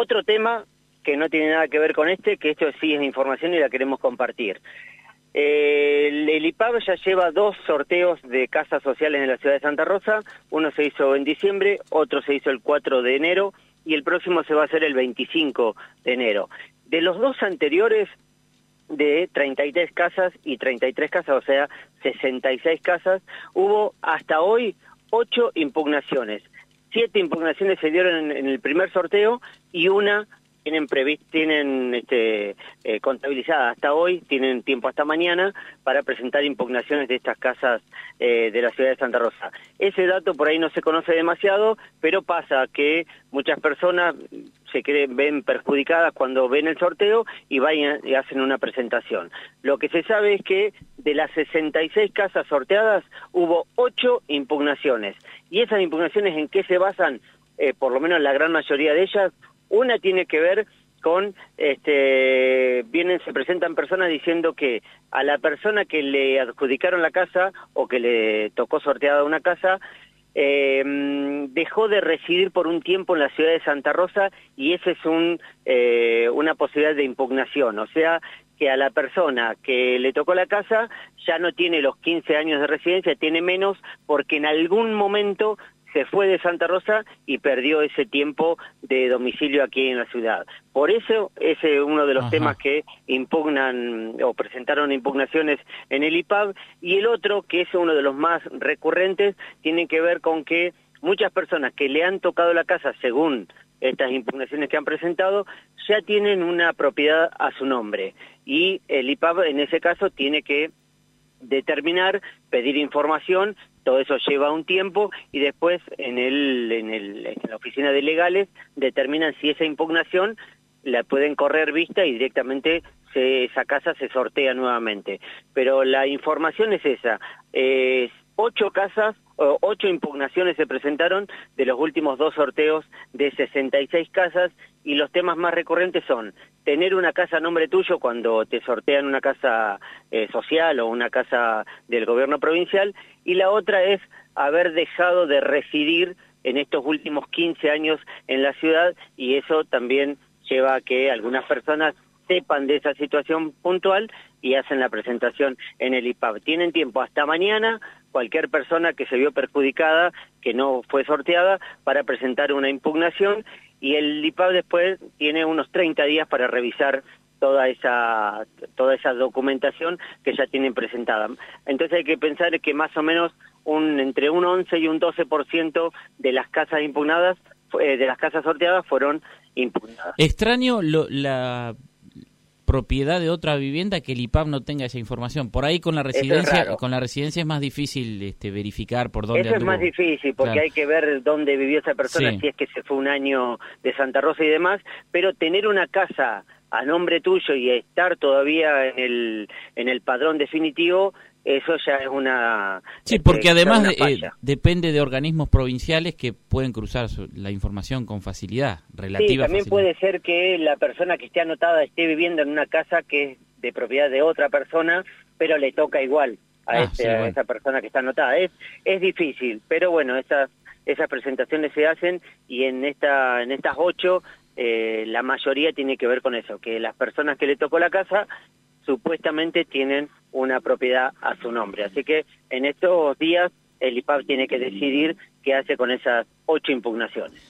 Otro tema que no tiene nada que ver con este, que esto sí es información y la queremos compartir. Eh, el IPAB ya lleva dos sorteos de casas sociales en la ciudad de Santa Rosa, uno se hizo en diciembre, otro se hizo el 4 de enero y el próximo se va a hacer el 25 de enero. De los dos anteriores, de 33 casas y 33 casas, o sea, 66 casas, hubo hasta hoy ocho impugnaciones. Siete impugnaciones se dieron en, el primer sorteo y una tienen tienen este, eh, contabilizada hasta hoy, tienen tiempo hasta mañana para presentar impugnaciones de estas casas eh, de la ciudad de Santa Rosa. Ese dato por ahí no se conoce demasiado, pero pasa que muchas personas se creen, ven perjudicadas cuando ven el sorteo y vayan y hacen una presentación. Lo que se sabe es que de las 66 casas sorteadas hubo 8 impugnaciones. ¿Y esas impugnaciones en qué se basan? Eh, por lo menos la gran mayoría de ellas, una tiene que ver con, este, vienen, se presentan personas diciendo que a la persona que le adjudicaron la casa o que le tocó sorteada una casa, eh, dejó de residir por un tiempo en la ciudad de Santa Rosa y esa es un, eh, una posibilidad de impugnación. O sea, que a la persona que le tocó la casa ya no tiene los 15 años de residencia, tiene menos porque en algún momento se fue de Santa Rosa y perdió ese tiempo de domicilio aquí en la ciudad. Por eso ese es uno de los temas que impugnan o presentaron impugnaciones en el IPAB y el otro, que es uno de los más recurrentes, tiene que ver con que muchas personas que le han tocado la casa según estas impugnaciones que han presentado, ya tienen una propiedad a su nombre y el IPAB en ese caso tiene que determinar, pedir información, todo eso lleva un tiempo y después en, el, en, el, en la oficina de legales determinan si esa impugnación la pueden correr vista y directamente se, esa casa se sortea nuevamente. Pero la información es esa, ocho casas, ocho impugnaciones se presentaron de los últimos dos sorteos de 66 casas y los temas más recurrentes son tener una casa a nombre tuyo cuando te sortean una casa eh, social o una casa del gobierno provincial y la otra es haber dejado de residir en estos últimos 15 años en la ciudad y eso también lleva a que algunas personas sepan de esa situación puntual y hacen la presentación en el IPAB. Tienen tiempo hasta mañana cualquier persona que se vio perjudicada, que no fue sorteada, para presentar una impugnación y el IPAB después tiene unos 30 días para revisar toda esa toda esa documentación que ya tienen presentada. Entonces hay que pensar que más o menos un entre un 11 y un 12% de las casas impugnadas eh, de las casas sorteadas fueron impugnadas. Extraño la propiedad de otra vivienda que el IPAB no tenga esa información. Por ahí con la residencia, con la residencia es más difícil este, verificar por dónde Eso es más difícil porque hay que ver dónde vivió esa persona, si es que se fue un año de Santa Rosa y demás, pero tener una casa a nombre tuyo y estar todavía en el en el padrón definitivo eso ya es una... Sí, este, porque además eh, depende de organismos provinciales que pueden cruzar la información con facilidad, relativa. Sí, también puede ser que la persona que esté anotada esté viviendo en una casa que es de propiedad de otra persona, pero le toca igual a, ah, este, esa persona que está anotada. Es, es difícil, pero bueno, esas, esas presentaciones se hacen y en, esta, en estas ocho eh, la mayoría tiene que ver con eso, que las personas que le tocó la casa supuestamente tienen una propiedad a su nombre. Así que en estos días el IPAB tiene que decidir qué hace con esas ocho impugnaciones.